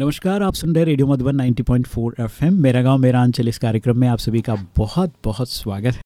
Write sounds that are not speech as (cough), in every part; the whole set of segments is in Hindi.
नमस्कार, आप सुन रहे रेडियो मधुबन 90.4 एफएम। मेरा गाँव मेरा अंचल इस कार्यक्रम में आप सभी का बहुत बहुत स्वागत है।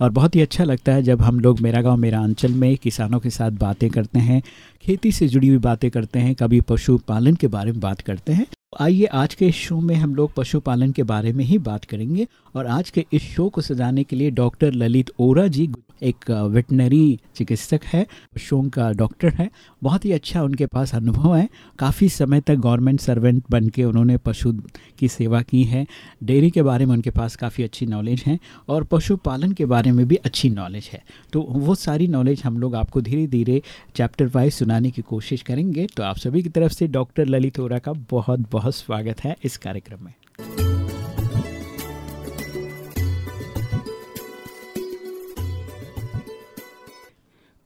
और बहुत ही अच्छा लगता है जब हम लोग मेरा गाँव मेरा अंचल में किसानों के साथ बातें करते हैं, खेती से जुड़ी हुई बातें करते हैं, कभी पशुपालन के बारे में बात करते हैं। आइए आज के इस शो में हम लोग पशुपालन के बारे में ही बात करेंगे और आज के इस शो को सजाने के लिए डॉक्टर ललित ओरा जी एक वेटनरी चिकित्सक है, पशुओं का डॉक्टर है। बहुत ही अच्छा उनके पास अनुभव है। काफ़ी समय तक गवर्नमेंट सर्वेंट बन के उन्होंने पशु की सेवा की है। डेयरी के बारे में उनके पास काफ़ी अच्छी नॉलेज है और पशुपालन के बारे में भी अच्छी नॉलेज है। तो वो सारी नॉलेज हम लोग आपको धीरे धीरे चैप्टर वाइज सुनाने की कोशिश करेंगे। तो आप सभी की तरफ़ से डॉक्टर ललित ओरा का बहुत बहुत स्वागत है इस कार्यक्रम में।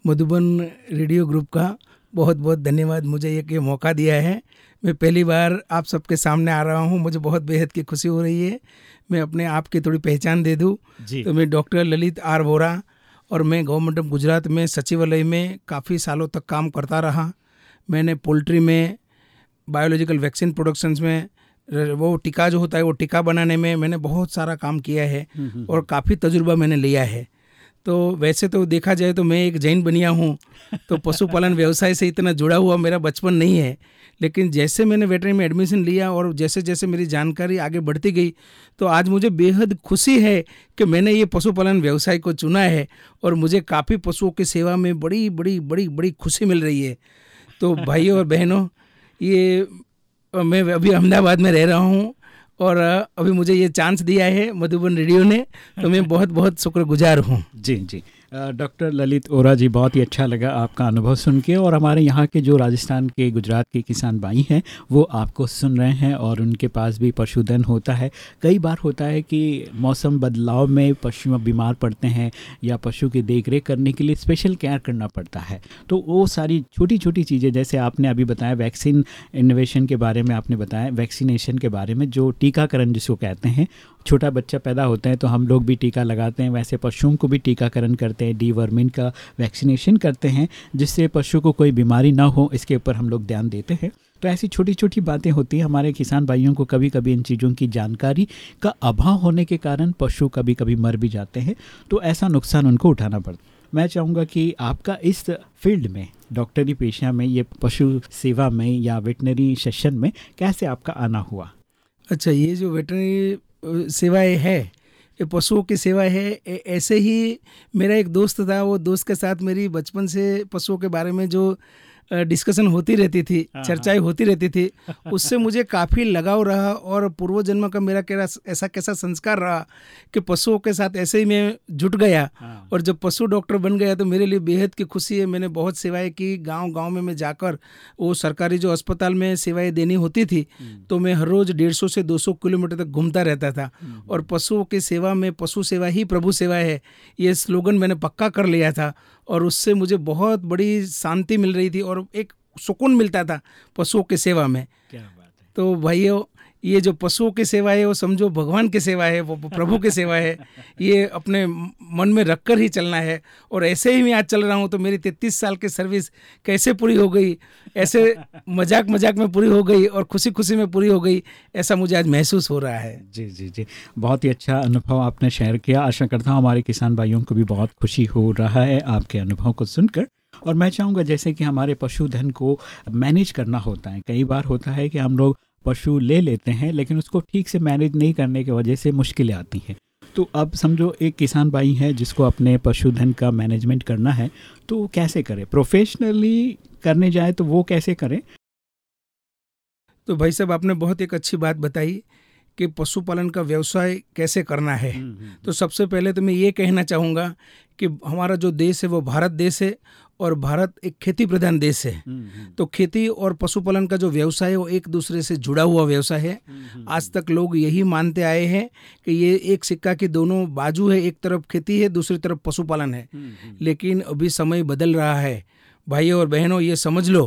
मधुबन रेडियो ग्रुप का बहुत बहुत धन्यवाद मुझे एक ये मौका दिया है। मैं पहली बार आप सबके सामने आ रहा हूँ मुझे बहुत बेहद की खुशी हो रही है। मैं अपने आप की थोड़ी पहचान दे दूँ। तो मैं डॉक्टर ललित आर वोरा और मैं गवर्नमेंट ऑफ़ गुजरात में सचिवालय में काफ़ी सालों तक काम करता रहा। मैंने पोल्ट्री में बायोलॉजिकल वैक्सीन प्रोडक्शंस में वो टीका जो होता है वो टीका बनाने में मैंने बहुत सारा काम किया है और काफ़ी तजुर्बा मैंने लिया है। तो वैसे तो देखा जाए तो मैं एक जैन बनिया हूँ तो पशुपालन व्यवसाय से इतना जुड़ा हुआ मेरा बचपन नहीं है। लेकिन जैसे मैंने वेटरी में एडमिशन लिया और जैसे जैसे मेरी जानकारी आगे बढ़ती गई तो आज मुझे बेहद खुशी है कि मैंने ये पशुपालन व्यवसाय को चुना है और मुझे काफ़ी पशुओं की सेवा में बड़ी बड़ी बड़ी बड़ी खुशी मिल रही है। तो भाइयों और बहनों ये मैं अभी अहमदाबाद में रह रहा हूँ और अभी मुझे ये चांस दिया है मधुबन रेडियो ने तो मैं (laughs) बहुत बहुत शुक्रगुजार हूँ। जी जी। डॉक्टर ललित ओरा जी, बहुत ही अच्छा लगा आपका अनुभव सुन के और हमारे यहाँ के जो राजस्थान के, गुजरात के किसान भाई हैं, वो आपको सुन रहे हैं और उनके पास भी पशुधन होता है। कई बार होता है कि मौसम बदलाव में पशु बीमार पड़ते हैं या पशु की देख करने के लिए स्पेशल केयर करना पड़ता है। तो वो सारी छोटी छोटी चीज़ें, जैसे आपने अभी बताया वैक्सीन इनोवेशन के बारे में आपने बताया वैक्सीनेशन के बारे में जो टीकाकरण जिसको कहते हैं, छोटा बच्चा पैदा होता है तो हम लोग भी टीका लगाते हैं, वैसे पशुओं को भी टीकाकरण करते हैं डी का वैक्सीनेशन करते हैं, जिससे पशु को कोई बीमारी ना हो, इसके ऊपर हम लोग ध्यान देते हैं। तो ऐसी छोटी छोटी बातें होती हैं, हमारे किसान भाइयों को कभी कभी इन चीज़ों की जानकारी का अभाव होने के कारण पशु कभी कभी मर भी जाते हैं तो ऐसा नुकसान उनको उठाना पड़ता मैं चाहूँगा कि आपका इस फ़ील्ड में, डॉक्टरी पेशा में, ये पशु सेवा में या वेटनरी सेशन में, कैसे आपका आना हुआ? अच्छा ये जो वेटनरी सेवाएँ है ये पशुओं की सेवा है। ऐसे ही मेरा एक दोस्त था, वो दोस्त के साथ मेरी बचपन से पशुओं के बारे में जो डिस्कशन होती रहती थी चर्चाएँ होती रहती थी (laughs) उससे मुझे काफ़ी लगाव रहा और पूर्व जन्म का मेरा क्या ऐसा कैसा संस्कार रहा कि पशुओं के साथ ऐसे ही मैं जुट गया और जब पशु डॉक्टर बन गया तो मेरे लिए बेहद की खुशी है। मैंने बहुत सेवाएँ की गाँव गाँव में मैं जाकर वो सरकारी जो अस्पताल में सेवाएँ देनी होती थी तो मैं हर रोज़ डेढ़ सौ दो सौ किलोमीटर तक घूमता रहता था और पशुओं की सेवा में पशु सेवा ही प्रभु सेवा है ये स्लोगन मैंने पक्का कर लिया था और उससे मुझे बहुत बड़ी शांति मिल रही थी और एक सुकून मिलता था पशुओं की सेवा में। क्या बात है। तो भाइयों ये जो पशुओं की सेवा है वो समझो भगवान की सेवा है वो प्रभु की सेवा है ये अपने मन में रख कर ही चलना है। और ऐसे ही मैं आज चल रहा हूँ तो मेरी तैतीस साल की सर्विस कैसे पूरी हो गई? ऐसे मज़ाक मज़ाक में पूरी हो गई और खुशी खुशी में पूरी हो गई, ऐसा मुझे आज महसूस हो रहा है। जी जी जी। बहुत ही अच्छा अनुभव आपने शेयर किया। आशा करता हूँ हमारे किसान भाइयों को भी बहुत खुशी हो रहा है आपके अनुभव को सुनकर। और मैं चाहूँगा जैसे कि हमारे पशुधन को मैनेज करना होता है। कई बार होता है कि हम लोग पशु ले लेते हैं, लेकिन उसको ठीक से मैनेज नहीं करने की वजह से मुश्किलें आती हैं। तो अब समझो, एक किसान भाई है जिसको अपने पशुधन का मैनेजमेंट करना है तो कैसे करे? प्रोफेशनली करने जाए तो वो कैसे करें? तो भाई साहब आपने बहुत एक अच्छी बात बताई कि पशुपालन का व्यवसाय कैसे करना है। तो सबसे पहले तो मैं ये कहना चाहूँगा कि हमारा जो देश है वो भारत देश है और भारत एक खेती प्रधान देश है। तो खेती और पशुपालन का जो व्यवसाय है वो एक दूसरे से जुड़ा हुआ व्यवसाय है। आज तक लोग यही मानते आए हैं कि ये एक सिक्का की दोनों बाजू है एक तरफ़ खेती है दूसरी तरफ़ पशुपालन है। लेकिन अभी समय बदल रहा है। भाइयों और बहनों, ये समझ लो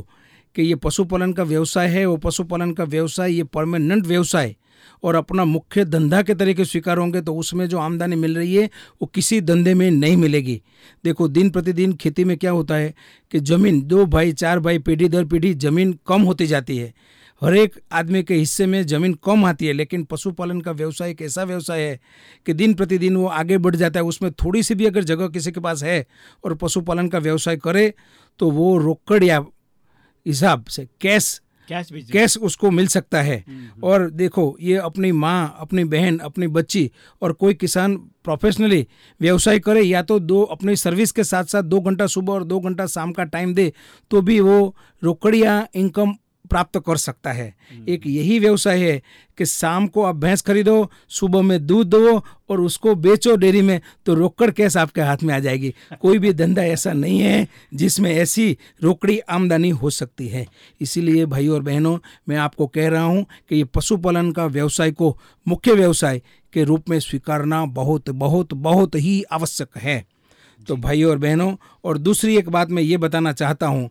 कि ये पशुपालन का व्यवसाय है, वो पशुपालन का व्यवसाय, ये परमानेंट व्यवसाय और अपना मुख्य धंधा के तरीके स्वीकार होंगे तो उसमें जो आमदनी मिल रही है, वो किसी धंधे में नहीं मिलेगी। देखो, दिन प्रतिदिन खेती में क्या होता है कि ज़मीन, दो भाई, चार भाई, पीढ़ी दर पीढ़ी ज़मीन कम होती जाती है। हर एक आदमी के हिस्से में ज़मीन कम आती है, लेकिन पशुपालन का व्यवसाय एक ऐसा व्यवसाय है कि दिन प्रतिदिन वो आगे बढ़ जाता है। उसमें थोड़ी सी भी अगर जगह किसी के पास है और पशुपालन का व्यवसाय करे तो वो रोकड़ या हिसाब से कैश कैश कैश उसको मिल सकता है हम्म। और देखो ये अपनी माँ अपनी बहन अपनी बच्ची और कोई किसान प्रोफेशनली व्यवसाय करे या तो दो अपनी सर्विस के साथ साथ दो घंटा सुबह और दो घंटा शाम का टाइम दे तो भी वो रोकड़िया इनकम प्राप्त कर सकता है। हम्म। एक यही व्यवसाय है कि शाम को आप भैंस खरीदो सुबह में दूध दो और उसको बेचो डेयरी में तो रोकड़ कैश आपके हाथ में आ जाएगी। (laughs) कोई भी धंधा ऐसा नहीं है जिसमें ऐसी रोकड़ी आमदनी हो सकती है। इसीलिए भाई और बहनों मैं आपको कह रहा हूँ कि ये पशुपालन का व्यवसाय को मुख्य व्यवसाय के रूप में स्वीकारना बहुत बहुत बहुत ही आवश्यक है। तो भाई और बहनों और दूसरी एक बात मैं ये बताना चाहता हूँ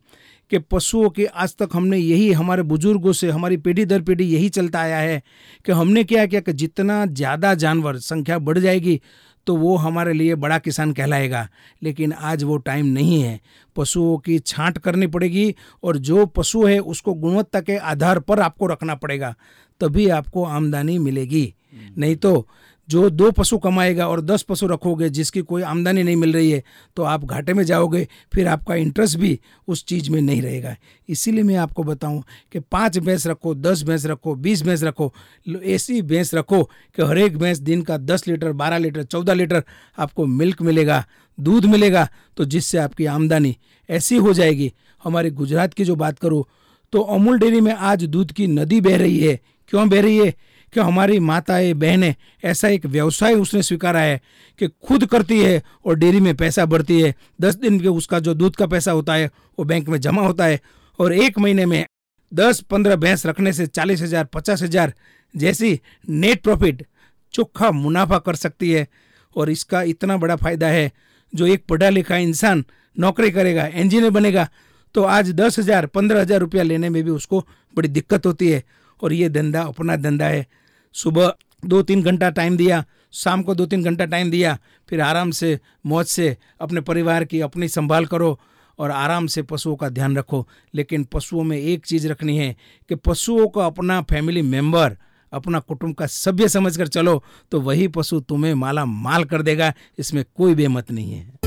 कि पशुओं के आज तक हमने यही हमारे बुज़ुर्गों से हमारी पीढ़ी दर पीढ़ी यही चलता आया है कि हमने क्या किया कि जितना ज़्यादा जानवर संख्या बढ़ जाएगी तो वो हमारे लिए बड़ा किसान कहलाएगा। लेकिन आज वो टाइम नहीं है। पशुओं की छांट करनी पड़ेगी और जो पशु है उसको गुणवत्ता के आधार पर आपको रखना पड़ेगा। तभी आपको आमदनी मिलेगी। नहीं तो जो दो पशु कमाएगा और दस पशु रखोगे, जिसकी कोई आमदनी नहीं मिल रही है तो आप घाटे में जाओगे, फिर आपका इंटरेस्ट भी उस चीज़ में नहीं रहेगा। इसीलिए मैं आपको बताऊँ कि पाँच भैंस रखो, दस भैंस रखो, बीस भैंस रखो ऐसी भैंस रखो कि हर एक भैंस दिन का दस लीटर, बारह लीटर, चौदह लीटर आपको मिल्क मिलेगा, दूध मिलेगा तो जिससे आपकी आमदनी ऐसी हो जाएगी। हमारे गुजरात की जो बात करूँ तो अमूल डेयरी में आज दूध की नदी बह रही है। क्यों बह रही है? कि हमारी माताएँ, बहनें, ऐसा एक व्यवसाय उसने स्वीकारा है कि खुद करती है और डेयरी में पैसा भरती है। दस दिन के उसका जो दूध का पैसा होता है, वो बैंक में जमा होता है और एक महीने में दस पंद्रह भैंस रखने से चालीस हज़ार, पचास हज़ार जैसी नेट प्रॉफिट चोखा मुनाफा कर सकती है और इसका इतना बड़ा फ़ायदा है, जो एक पढ़ा लिखा इंसान नौकरी करेगा, इंजीनियर बनेगा तो आज दस हज़ार, पंद्रह हज़ार रुपया लेने में भी उसको बड़ी दिक्कत होती है और ये धंधा अपना धंधा है। सुबह दो तीन घंटा टाइम दिया, शाम को दो तीन घंटा टाइम दिया, फिर आराम से, मौज से अपने परिवार की अपनी संभाल करो और आराम से पशुओं का ध्यान रखो। लेकिन पशुओं में एक चीज़ रखनी है कि पशुओं को अपना फैमिली मेंबर अपना कुटुंब का सभ्य समझकर चलो तो वही पशु तुम्हें माला माल कर देगा। इसमें कोई बेमत नहीं है।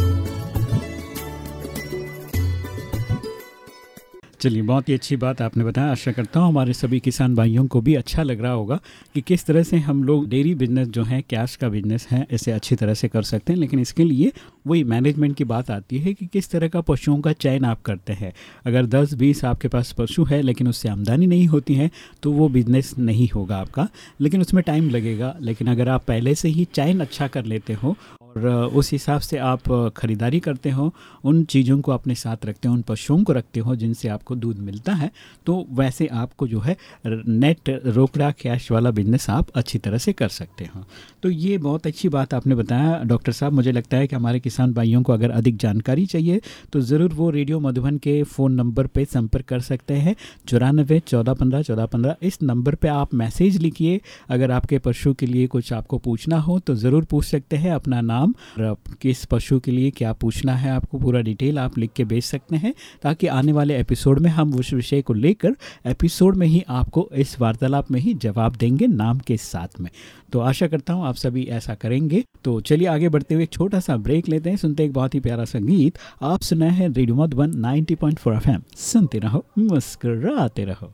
चलिए, बहुत ही अच्छी बात आपने बताया। आशा करता हूँ हमारे सभी किसान भाइयों को भी अच्छा लग रहा होगा कि किस तरह से हम लोग डेयरी बिज़नेस जो है, कैश का बिज़नेस है, इसे अच्छी तरह से कर सकते हैं। लेकिन इसके लिए वही मैनेजमेंट की बात आती है कि किस तरह का पशुओं का चयन आप करते हैं। अगर दस बीस आपके पास पशु है, लेकिन उससे आमदनी नहीं होती है तो वो बिज़नेस नहीं होगा आपका। लेकिन उसमें टाइम लगेगा। लेकिन अगर आप पहले से ही चयन अच्छा कर लेते हो और उस हिसाब से आप ख़रीदारी करते हो, उन चीज़ों को अपने साथ रखते हो, उन पशुओं को रखते हो जिनसे आपको दूध मिलता है तो वैसे आपको जो है नेट रोकड़ा कैश वाला बिज़नेस आप अच्छी तरह से कर सकते हो। तो ये बहुत अच्छी बात आपने बताया, डॉक्टर साहब, मुझे लगता है कि हमारे किसान भाइयों को अगर अधिक जानकारी चाहिए तो ज़रूर वो रेडियो मधुबन के फ़ोन नंबर पर संपर्क कर सकते हैं चौरानबे चौदह पंद्रह चौदह पंद्रह, इस नंबर पर आप मैसेज लिखिए, अगर आपके पशु के लिए कुछ आपको पूछना हो तो ज़रूर पूछ सकते हैं, अपना नाम नाम और किस पशु के लिए क्या पूछना है आपको पूरा डिटेल आप लिख के भेज सकते हैं ताकि आने वाले एपिसोड में हम उस विषय को लेकर एपिसोड में ही आपको इस वार्तालाप में ही जवाब देंगे नाम के साथ में। तो आशा करता हूँ आप सभी ऐसा करेंगे। तो चलिए आगे बढ़ते हुए एक छोटा सा ब्रेक लेते हैं सुनते एक बहुत ही प्यारा संगीत आप सुना है रेडियो मधुबन 90.4 पॉइंट सुनते रहो मुस्कुराते रहो।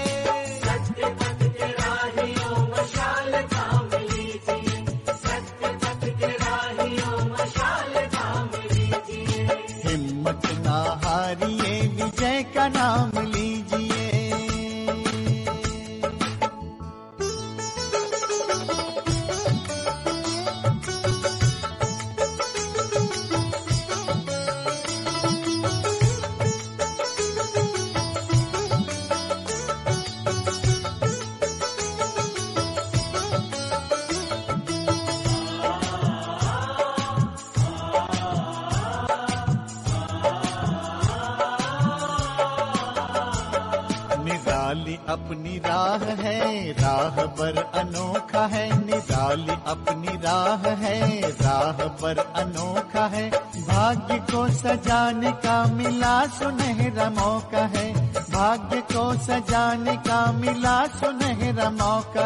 पर अनोखा है, निराली अपनी राह है। राह पर अनोखा है, भाग्य को सजाने का मिला सुनहरा मौका है। भाग्य को सजाने का मिला सुनहरा मौका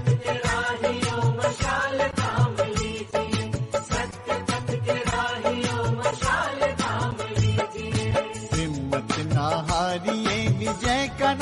हारिए विजय का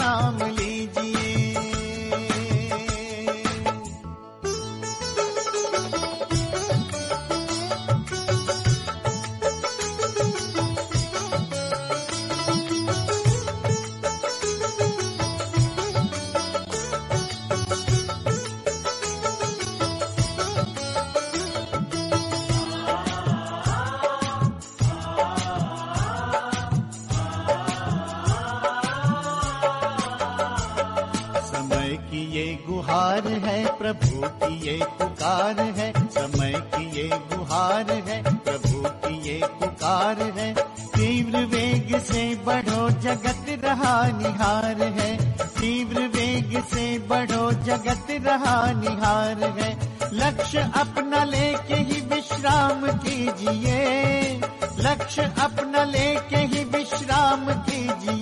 गुहार है। प्रभु की ये पुकार है। तीव्र वेग से बढ़ो जगत रहा निहार है। तीव्र वेग से बढ़ो जगत रहा निहार है। लक्ष्य अपना लेके ही विश्राम कीजिए। लक्ष्य अपना लेके ही विश्राम कीजिए।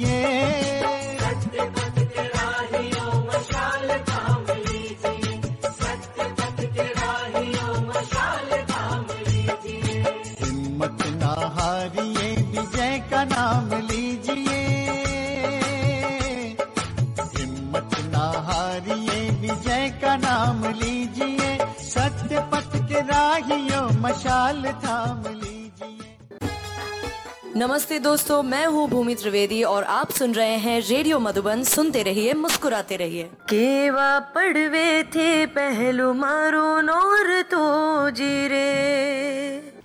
नमस्ते दोस्तों मैं हूँ भूमि त्रिवेदी और आप सुन रहे हैं रेडियो मधुबन। सुनते रहिए मुस्कुराते रहिए। केवा पड़वे थे पहलू मारो नोर तो जीरे।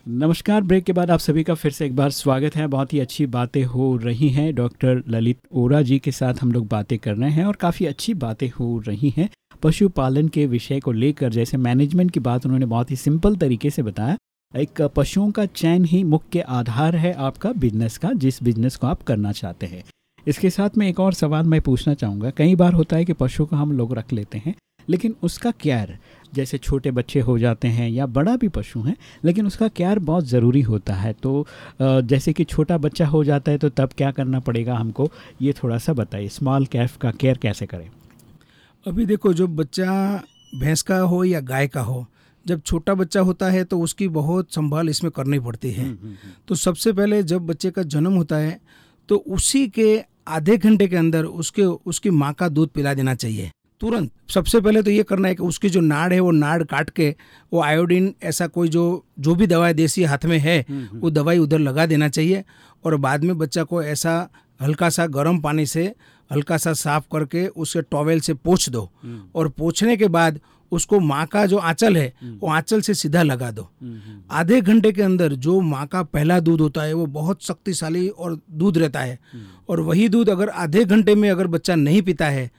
नमस्कार ब्रेक के बाद आप सभी का फिर से एक बार स्वागत है। बहुत ही अच्छी बातें हो रही हैं। डॉक्टर ललित ओरा जी के साथ हम लोग बातें कर रहे हैं और काफ़ी अच्छी बातें हो रही हैं। पशुपालन के विषय को लेकर जैसे मैनेजमेंट की बात उन्होंने बहुत ही सिंपल तरीके से बताया। एक पशुओं का चयन ही मुख्य आधार है आपका बिज़नेस का, जिस बिज़नेस को आप करना चाहते हैं। इसके साथ में एक और सवाल मैं पूछना चाहूँगा। कई बार होता है कि पशु को हम लोग रख लेते हैं, लेकिन उसका केयर जैसे छोटे बच्चे हो जाते हैं या बड़ा भी पशु है, लेकिन उसका केयर बहुत ज़रूरी होता है। तो जैसे कि छोटा बच्चा हो जाता है तो तब क्या करना पड़ेगा हमको? ये थोड़ा सा बताइए। स्मॉल कैफ का केयर कैसे करें? अभी देखो, जो बच्चा भैंस का हो या गाय का हो जब छोटा बच्चा होता है तो उसकी बहुत संभाल इसमें करनी पड़ती है। हम्म, हम्म, हम्म। तो सबसे पहले जब बच्चे का जन्म होता है तो उसी के आधे घंटे के अंदर उसके उसकी माँ का दूध पिला देना चाहिए। तुरंत सबसे पहले तो ये करना है कि उसकी जो नाड़ है वो नाड़ काट के वो आयोडीन ऐसा कोई जो जो भी दवाई देसी हाथ में है वो दवाई उधर लगा देना चाहिए और बाद में बच्चा को ऐसा हल्का सा गर्म पानी से हल्का सा साफ़ करके उसे टॉवेल से पोछ दो। और पोछने के बाद उसको माँ का जो आंचल है वो आंचल से सीधा लगा दो। आधे घंटे के अंदर जो माँ का पहला दूध होता है वो बहुत शक्तिशाली और दूध रहता है। और वही दूध अगर आधे घंटे में अगर बच्चा नहीं पीता है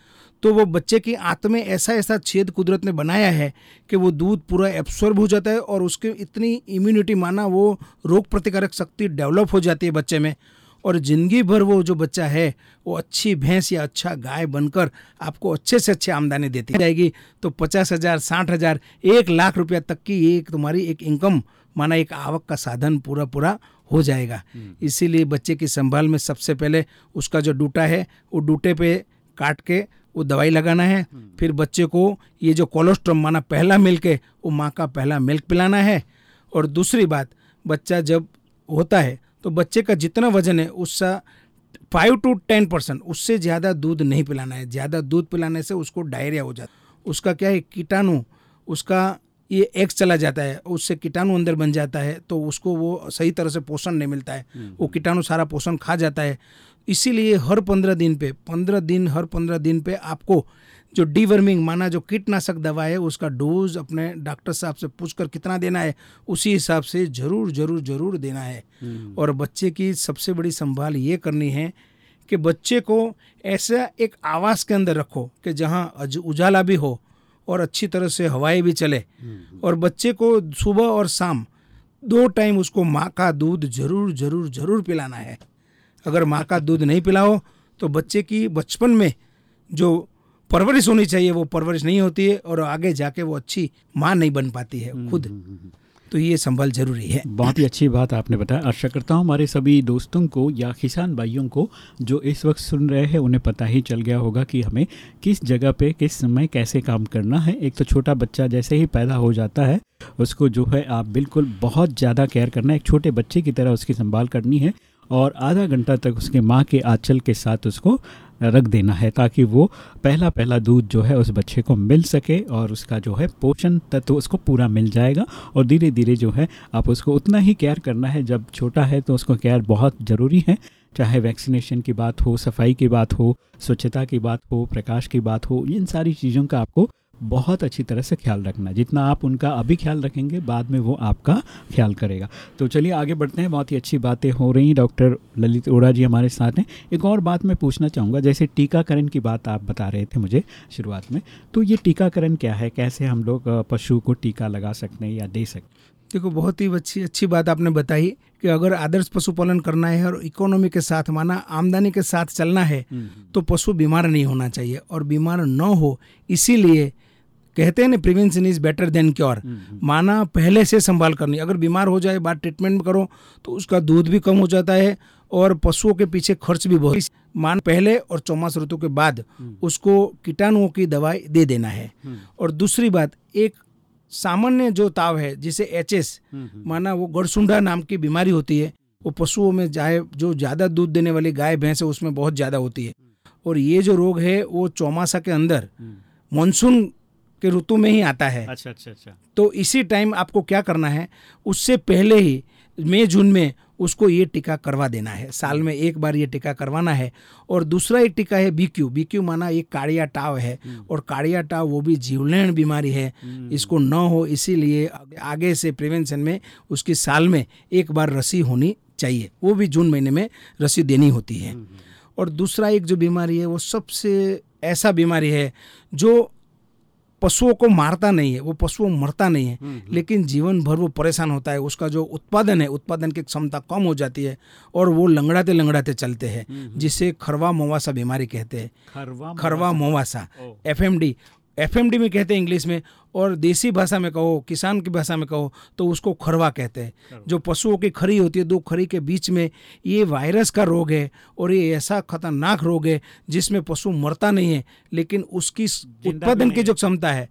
तो वो बच्चे की आंत में ऐसा ऐसा छेद कुदरत ने बनाया है कि वो दूध पूरा एब्सॉर्ब हो जाता है और उसके इतनी इम्यूनिटी माना वो रोग प्रतिकारक शक्ति डेवलप हो जाती है बच्चे में। और ज़िंदगी भर वो जो बच्चा है वो अच्छी भैंस या अच्छा गाय बनकर आपको अच्छे से अच्छी आमदनी देती जाएगी तो पचास हज़ार साठ हज़ार एक लाख रुपया तक की एक तुम्हारी एक इनकम माना एक आवक का साधन पूरा पूरा हो जाएगा हम्म। इसीलिए बच्चे की संभाल में सबसे पहले उसका जो डूटा है वो डूटे पे काट के वो दवाई लगाना है हम्म। फिर बच्चे को ये जो कोलेस्ट्रॉम माना पहला मिल्क है वो माँ का पहला मिल्क पिलाना है और दूसरी बात बच्चा जब होता है तो बच्चे का जितना वज़न है उसका फाइव टू टेन परसेंट उससे ज़्यादा दूध नहीं पिलाना है। ज़्यादा दूध पिलाने से उसको डायरिया हो जाता है। उसका क्या है कीटाणु उसका ये एक्स चला जाता है उससे कीटाणु अंदर बन जाता है तो उसको वो सही तरह से पोषण नहीं मिलता है। हम्म। वो कीटाणु सारा पोषण खा जाता है। इसीलिए हर पंद्रह दिन पे पंद्रह दिन हर पंद्रह दिन पे आपको जो डीवर्मिंग माना जो कीटनाशक दवा है उसका डोज अपने डॉक्टर साहब से पूछकर कितना देना है उसी हिसाब से ज़रूर ज़रूर ज़रूर देना है हम्म। और बच्चे की सबसे बड़ी संभाल ये करनी है कि बच्चे को ऐसा एक आवास के अंदर रखो कि जहाँ उजाला भी हो और अच्छी तरह से हवाएँ भी चले हम्म। और बच्चे को सुबह और शाम दो टाइम उसको माँ का दूध ज़रूर ज़रूर ज़रूर पिलाना है अगर माँ का दूध नहीं पिलाओ तो बच्चे की बचपन में जो परवरिश होनी चाहिए वो परवरिश नहीं होती है और आगे जाके वो अच्छी माँ नहीं बन पाती है हम्म, खुद। हम्म, हम्म, तो ये संभल ज़रूरी है। बहुत ही अच्छी बात आपने बताया। आशा करता हूँ हमारे सभी दोस्तों को या किसान भाइयों को जो इस वक्त सुन रहे हैं उन्हें पता ही चल गया होगा कि हमें किस जगह पे किस समय कैसे काम करना है। एक तो छोटा बच्चा जैसे ही पैदा हो जाता है उसको जो है आप बिल्कुल बहुत ज़्यादा केयर करना है। एक छोटे बच्चे की तरह उसकी संभाल करनी है और आधा घंटा तक उसके माँ के आंचल के साथ उसको रख देना है ताकि वो पहला पहला दूध जो है उस बच्चे को मिल सके और उसका जो है पोषण तत्व उसको पूरा मिल जाएगा और धीरे धीरे जो है आप उसको उतना ही केयर करना है। जब छोटा है तो उसको केयर बहुत ज़रूरी है। चाहे वैक्सीनेशन की बात हो, सफ़ाई की बात हो, स्वच्छता की बात हो, प्रकाश की बात हो, इन सारी चीज़ों का आपको बहुत अच्छी तरह से ख्याल रखना जितना आप उनका अभी ख्याल रखेंगे बाद में वो आपका ख्याल करेगा। तो चलिए आगे बढ़ते हैं। बहुत ही अच्छी बातें हो रही हैं। डॉक्टर ललित ओरा जी हमारे साथ हैं। एक और बात मैं पूछना चाहूँगा। जैसे टीकाकरण की बात आप बता रहे थे मुझे शुरुआत में तो ये टीकाकरण क्या है? कैसे हम लोग पशु को टीका लगा सकते हैं या दे सकते देखो बहुत ही अच्छी अच्छी बात आपने बताई कि अगर आदर्श पशुपालन करना है और इकोनॉमी के साथ माना आमदनी के साथ चलना है हम्म, हम्म। तो पशु बीमार नहीं होना चाहिए। और बीमार न हो इसीलिए कहते हैं ना prevention is better than cure माना पहले से संभाल करनी। अगर बीमार हो जाए बाद ट्रीटमेंट करो तो उसका दूध भी कम हो जाता है और पशुओं के पीछे खर्च भी बहुत। मान पहले और चौमास ऋतु के बाद हम्म। उसको कीटाणुओं की दवाई दे देना है। हम्म। और दूसरी बात एक सामान्य जो ताव है जिसे एच एस हम्म, माना वो गड़सुंडा नाम की बीमारी होती है वो पशुओं में चाहे जो ज़्यादा दूध देने वाली गाय भैंस है उसमें बहुत ज़्यादा होती है। और ये जो रोग है वो चौमासा के अंदर मानसून के ऋतु में ही आता है। अच्छा अच्छा अच्छा। तो इसी टाइम आपको क्या करना है उससे पहले ही मई जून में उसको ये टीका करवा देना है। साल में एक बार ये टीका करवाना है और दूसरा एक टीका है बीक्यू बीक्यू माना एक काड़िया टाव है और काड़िया टाव वो भी जीवलेण बीमारी है। इसको न हो इसीलिए आगे से प्रिवेंशन में उसकी साल में एक बार रसी होनी चाहिए। वो भी जून महीने में रसी देनी होती है। और दूसरा एक जो बीमारी है वो सबसे ऐसा बीमारी है जो पशुओं को मारता नहीं है वो पशुओं मरता नहीं है। लेकिन जीवन भर वो परेशान होता है उसका जो उत्पादन है उत्पादन की क्षमता कम हो जाती है और वो लंगड़ाते लंगड़ाते चलते हैं जिसे खरवा मोवासा बीमारी कहते हैं। खरवा खरवा मोवासा। एफ़ एफएमडी में कहते हैं इंग्लिश में और देसी भाषा में कहो किसान की भाषा में कहो तो उसको खरवा कहते हैं। जो पशुओं की खरी होती है दो खरी के बीच में ये वायरस का रोग है और ये ऐसा खतरनाक रोग है जिसमें पशु मरता नहीं है लेकिन उसकी उत्पादन की जो क्षमता है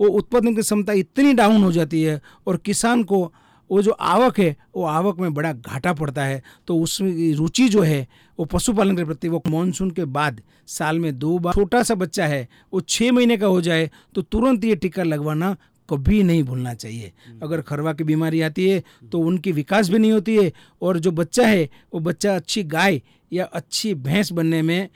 वो उत्पादन की क्षमता इतनी डाउन हो जाती है और किसान को वो जो आवक है वो आवक में बड़ा घाटा पड़ता है। तो उसमें रुचि जो है वो पशुपालन के प्रति वो मानसून के बाद साल में दो बार छोटा सा बच्चा है वो छः महीने का हो जाए तो तुरंत ये टीका लगवाना कभी नहीं भूलना चाहिए। अगर खरवा की बीमारी आती है तो उनकी विकास भी नहीं होती है और जो बच्चा है वो बच्चा अच्छी गाय या अच्छी भैंस बनने में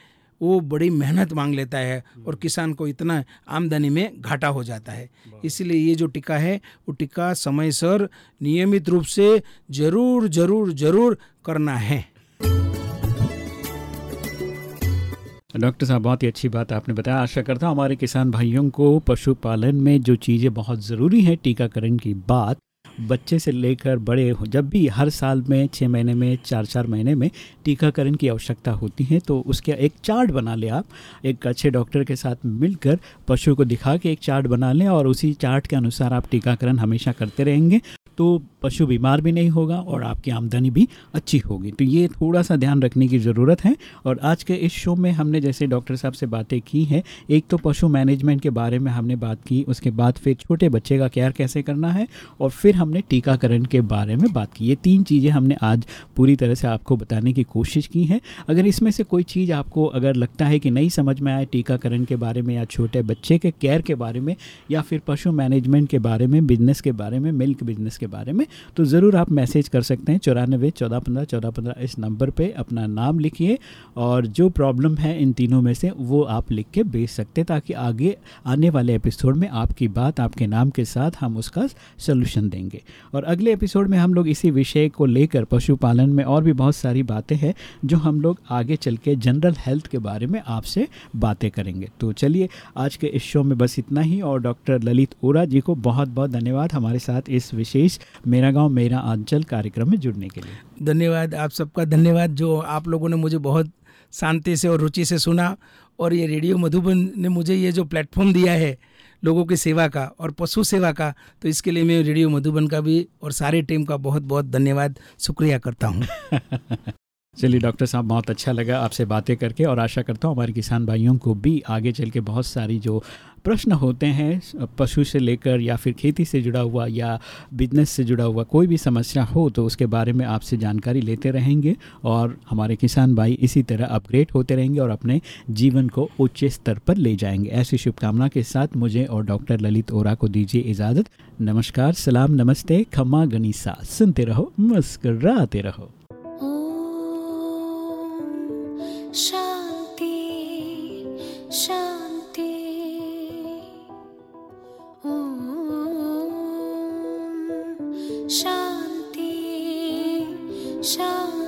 वो बड़ी मेहनत मांग लेता है और किसान को इतना आमदनी में घाटा हो जाता है। इसलिए ये जो टीका है वो टीका समय सर नियमित रूप से ज़रूर ज़रूर ज़रूर करना है। डॉक्टर साहब बहुत ही अच्छी बात आपने बताया। आशा करता हूँ हमारे किसान भाइयों को पशुपालन में जो चीज़ें बहुत ज़रूरी हैं टीकाकरण की बात बच्चे से लेकर बड़े हो, जब भी हर साल में छः महीने में चार चार महीने में टीकाकरण की आवश्यकता होती है तो उसके एक चार्ट बना लें आप। एक अच्छे डॉक्टर के साथ मिलकर पशु को दिखा के एक चार्ट बना लें और उसी चार्ट के अनुसार आप टीकाकरण हमेशा करते रहेंगे। तो पशु बीमार भी नहीं होगा और आपकी आमदनी भी अच्छी होगी। तो ये थोड़ा सा ध्यान रखने की ज़रूरत है और आज के इस शो में हमने जैसे डॉक्टर साहब से बातें की हैं, एक तो पशु मैनेजमेंट के बारे में हमने बात की, उसके बाद फिर छोटे बच्चे का केयर कैसे करना है और फिर हमने टीकाकरण के बारे में बात की। ये तीन चीज़ें हमने आज पूरी तरह से आपको बताने की कोशिश की है। अगर इसमें से कोई चीज़ आपको अगर लगता है कि नहीं समझ में आए टीकाकरण के बारे में या छोटे बच्चे के केयर के बारे में या फिर पशु मैनेजमेंट के बारे में, बिज़नेस के बारे में, मिल्क बिज़नेस के बारे में तो ज़रूर आप मैसेज कर सकते हैं चौरानबे चौदह पंद्रह चौदह पंद्रह इस नंबर पे अपना नाम लिखिए, और जो प्रॉब्लम है इन तीनों में से वो आप लिख के भेज सकते हैं ताकि आगे आने वाले एपिसोड में आपकी बात आपके नाम के साथ हम उसका सोल्यूशन देंगे। और अगले एपिसोड में हम लोग इसी विषय को लेकर पशुपालन में और भी बहुत सारी बातें हैं, जो हम लोग आगे चल के जनरल हेल्थ के बारे में आपसे बातें करेंगे। तो चलिए, आज के इस शो में बस इतना ही, और डॉक्टर ललित ओरा जी को बहुत बहुत धन्यवाद हमारे साथ इस विशेष मेरा गाँव मेरा आंचल कार्यक्रम में जुड़ने के लिए। धन्यवाद आप सबका धन्यवाद जो आप लोगों ने मुझे बहुत शांति से और रुचि से सुना और ये रेडियो मधुबन ने मुझे ये जो प्लेटफॉर्म दिया है लोगों की सेवा का और पशु सेवा का तो इसके लिए मैं रेडियो मधुबन का भी और सारे टीम का बहुत बहुत धन्यवाद। शुक्रिया करता हूँ। (laughs) चलिए, डॉक्टर साहब, बहुत अच्छा लगा आपसे बातें करके और आशा करता हूँ हमारे किसान भाइयों को भी आगे चल के बहुत सारी जो प्रश्न होते हैं, पशु से लेकर या फिर खेती से जुड़ा हुआ या बिज़नेस से जुड़ा हुआ कोई भी समस्या हो तो उसके बारे में आपसे जानकारी लेते रहेंगे और हमारे किसान भाई इसी तरह अपग्रेड होते रहेंगे और अपने जीवन को उच्च स्तर पर ले जाएँगे। ऐसी शुभकामना के साथ मुझे और डॉक्टर ललित ओरा को दीजिए इजाज़त। नमस्कार, सलाम, नमस्ते खमा गनीसा। सुनते रहो, मुस्कराते रहो। शान्ति शान्ति। ओ शि शान्ति।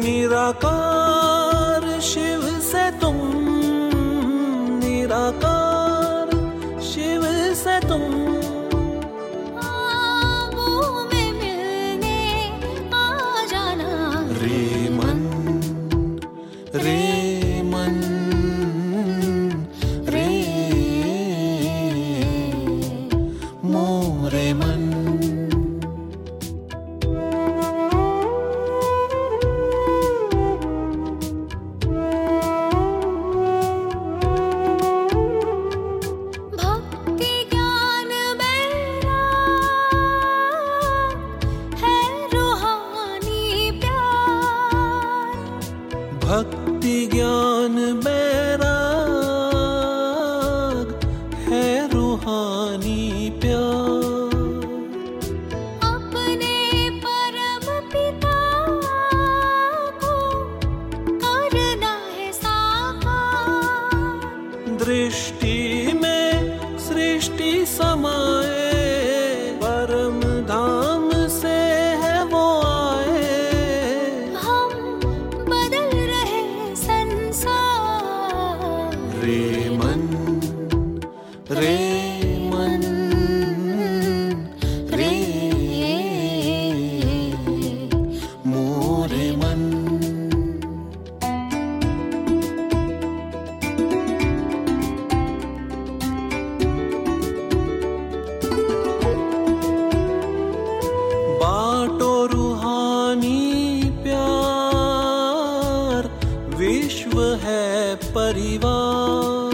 निराकार परिवार।